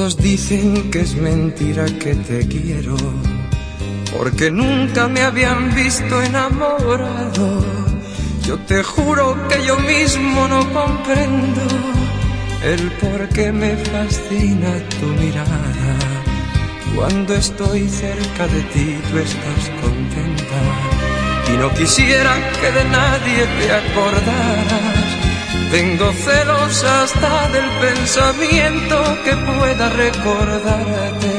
Todos dicen que es mentira que te quiero, porque nunca me habían visto enamorado. Yo te juro que yo mismo no comprendo el por qué me fascina tu mirada. Cuando estoy cerca de ti tú estás contenta y no quisiera que de nadie te acordaras. Tengo celos hasta del pensamiento que pueda recordarte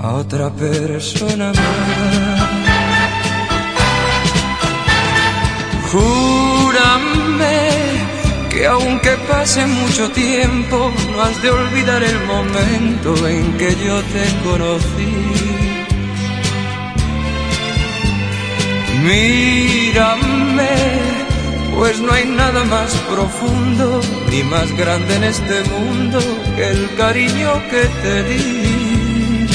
a otra persona más. Júrame que aunque pase mucho tiempo, no has de olvidar el momento en que yo te conocí. Mírame, pues no hay nada más profundo ni más grande en este mundo que el cariño que te di.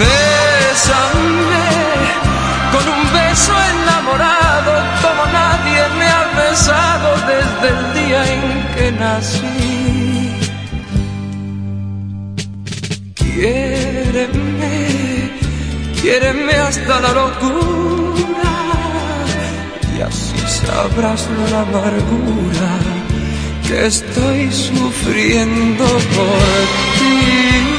Bésame con un beso enamorado como nadie me ha besado desde el día en que nací. Quiéreme, quiéreme hasta la locura y así sabrás la amargura que estoy sufriendo por ti.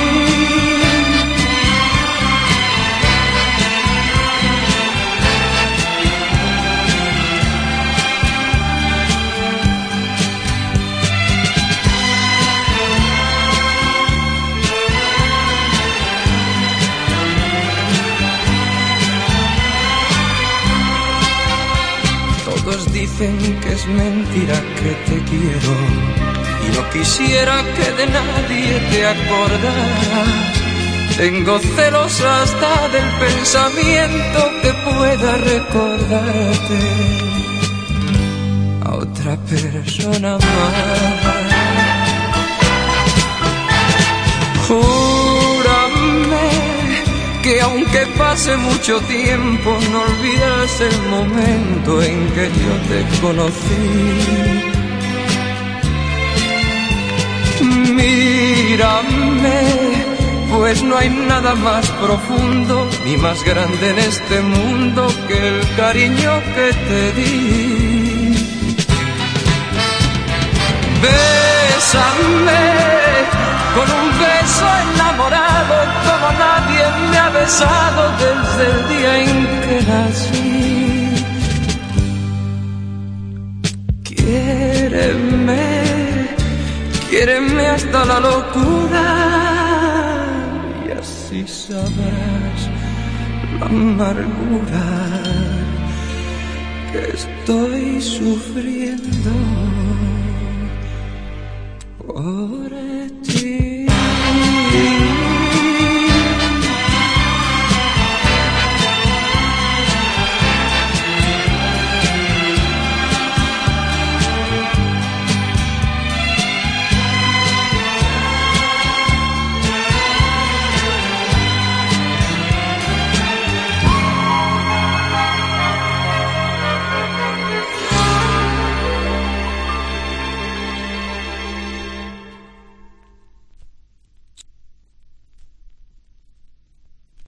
Dicen que es mentira que te quiero y no quisiera que de nadie te acordaras. Tengo celos hasta del pensamiento que pueda recordarte a otra persona más. Aunque pase mucho tiempo no olvidarás el momento en que yo te conocí. Mírame, pues no hay nada más profundo ni más grande en este mundo que el cariño que te di. Bésame cansado desde el día en que nací. Quiéreme, quiéreme hasta la locura y así sabrás la amargura que estoy sufriendo. Oh.